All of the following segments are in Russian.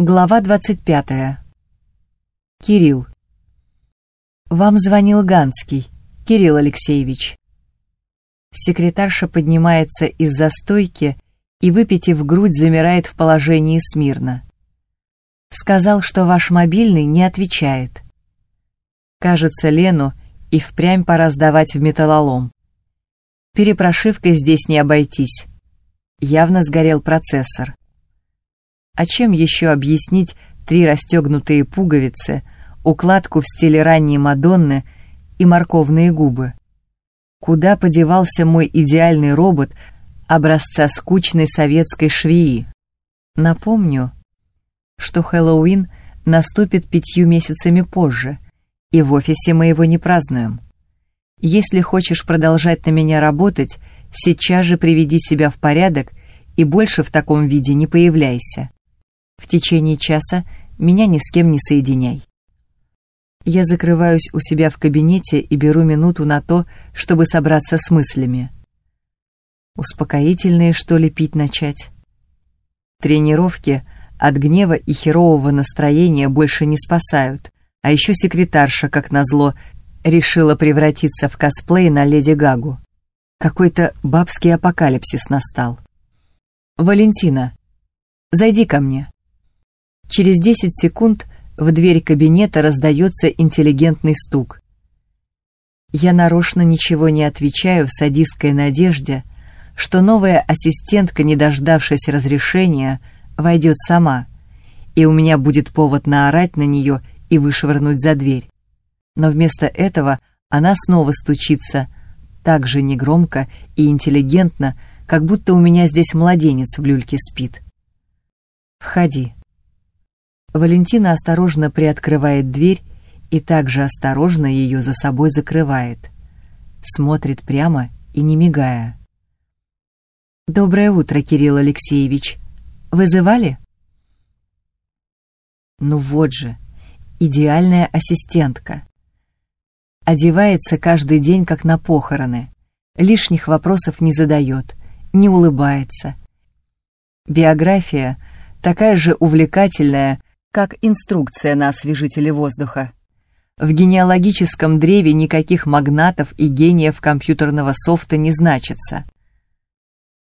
Глава 25. Кирилл. Вам звонил Ганский, Кирилл Алексеевич. Секретарша поднимается из-за стойки и, выпитив грудь, замирает в положении смирно. Сказал, что ваш мобильный не отвечает. Кажется, Лену и впрямь пора сдавать в металлолом. Перепрошивкой здесь не обойтись. Явно сгорел процессор. А чем еще объяснить три расстегнутые пуговицы, укладку в стиле ранней Мадонны и морковные губы? Куда подевался мой идеальный робот образца скучной советской швеи? Напомню, что Хэллоуин наступит пятью месяцами позже, и в офисе мы его не празднуем. Если хочешь продолжать на меня работать, сейчас же приведи себя в порядок и больше в таком виде не появляйся. В течение часа меня ни с кем не соединяй. Я закрываюсь у себя в кабинете и беру минуту на то, чтобы собраться с мыслями. Успокоительные, что ли, пить начать? Тренировки от гнева и херового настроения больше не спасают, а еще секретарша, как назло, решила превратиться в косплей на Леди Гагу. Какой-то бабский апокалипсис настал. «Валентина, зайди ко мне». Через 10 секунд в дверь кабинета раздается интеллигентный стук. Я нарочно ничего не отвечаю в садистской надежде, что новая ассистентка, не дождавшись разрешения, войдет сама, и у меня будет повод наорать на нее и вышвырнуть за дверь. Но вместо этого она снова стучится, так же негромко и интеллигентно, как будто у меня здесь младенец в люльке спит. «Входи». Валентина осторожно приоткрывает дверь и также осторожно ее за собой закрывает. Смотрит прямо и не мигая. «Доброе утро, Кирилл Алексеевич. Вызывали?» Ну вот же, идеальная ассистентка. Одевается каждый день, как на похороны. Лишних вопросов не задает, не улыбается. Биография такая же увлекательная, как инструкция на освежителе воздуха. В генеалогическом древе никаких магнатов и гениев компьютерного софта не значится.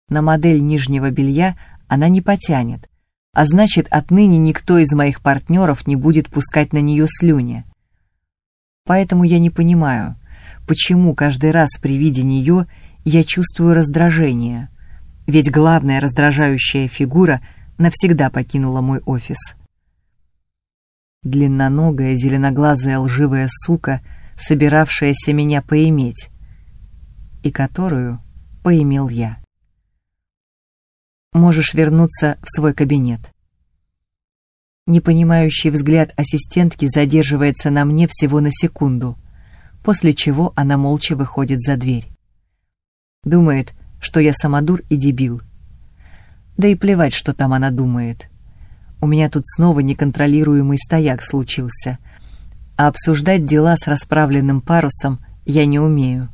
На модель нижнего белья она не потянет, а значит, отныне никто из моих партнеров не будет пускать на нее слюни. Поэтому я не понимаю, почему каждый раз при виде нее я чувствую раздражение, ведь главная раздражающая фигура навсегда покинула мой офис длинноногая, зеленоглазая лживая сука, собиравшаяся меня поиметь, и которую поимел я. Можешь вернуться в свой кабинет. Непонимающий взгляд ассистентки задерживается на мне всего на секунду, после чего она молча выходит за дверь. Думает, что я самодур и дебил. Да и плевать, что там она думает. У меня тут снова неконтролируемый стояк случился. А обсуждать дела с расправленным парусом я не умею.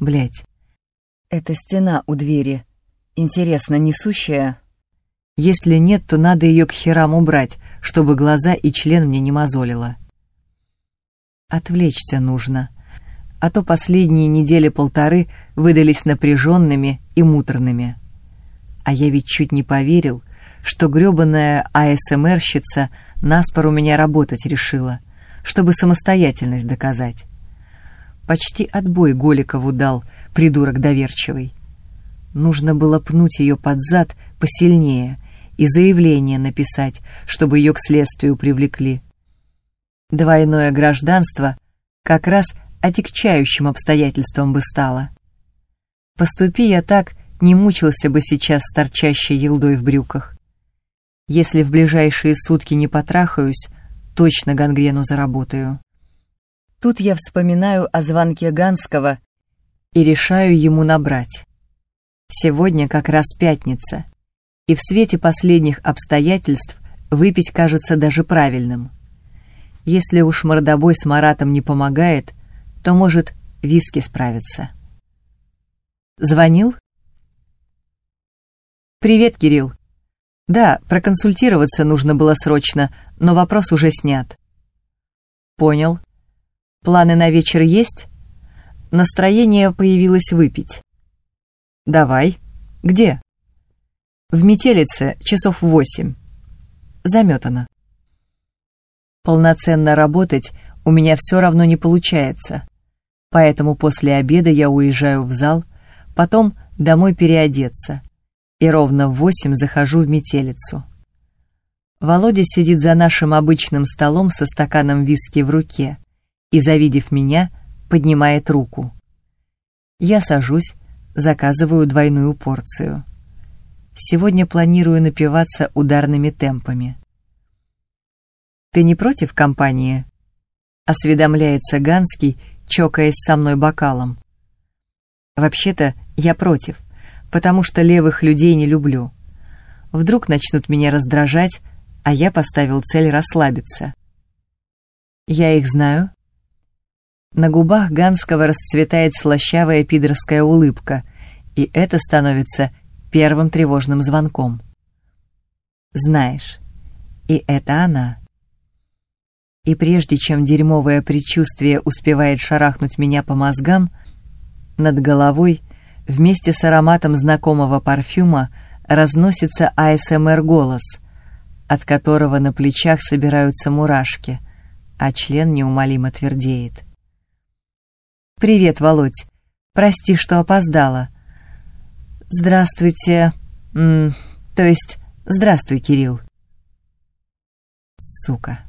Блять, это стена у двери. Интересно, несущая? Если нет, то надо ее к херам убрать, чтобы глаза и член мне не мозолило. Отвлечься нужно. А то последние недели-полторы выдались напряженными и муторными. А я ведь чуть не поверил — что грёбаная АСМРщица наспор у меня работать решила, чтобы самостоятельность доказать. Почти отбой Голикову дал, придурок доверчивый. Нужно было пнуть ее под зад посильнее и заявление написать, чтобы ее к следствию привлекли. Двойное гражданство как раз отягчающим обстоятельством бы стало. Поступи я так, не мучился бы сейчас с торчащей елдой в брюках. Если в ближайшие сутки не потрахаюсь, точно гангрену заработаю. Тут я вспоминаю о звонке Ганского и решаю ему набрать. Сегодня как раз пятница, и в свете последних обстоятельств выпить кажется даже правильным. Если уж мордобой с Маратом не помогает, то, может, виски справится. Звонил? «Привет, Кирилл. Да, проконсультироваться нужно было срочно, но вопрос уже снят. Понял. Планы на вечер есть? Настроение появилось выпить. Давай. Где? В метелице часов восемь. Заметано. Полноценно работать у меня все равно не получается, поэтому после обеда я уезжаю в зал, потом домой переодеться, и ровно в восемь захожу в метелицу. Володя сидит за нашим обычным столом со стаканом виски в руке и, завидев меня, поднимает руку. Я сажусь, заказываю двойную порцию. Сегодня планирую напиваться ударными темпами. «Ты не против компании?» — осведомляется Ганский, чокаясь со мной бокалом. «Вообще-то я против, потому что левых людей не люблю. Вдруг начнут меня раздражать, а я поставил цель расслабиться. Я их знаю?» На губах Ганского расцветает слащавая пидорская улыбка, и это становится первым тревожным звонком. «Знаешь, и это она». И прежде чем дерьмовое предчувствие успевает шарахнуть меня по мозгам, над головой вместе с ароматом знакомого парфюма разносится АСМР-голос, от которого на плечах собираются мурашки, а член неумолимо твердеет. «Привет, Володь. Прости, что опоздала». «Здравствуйте. М -м, то есть, здравствуй, Кирилл». Сука.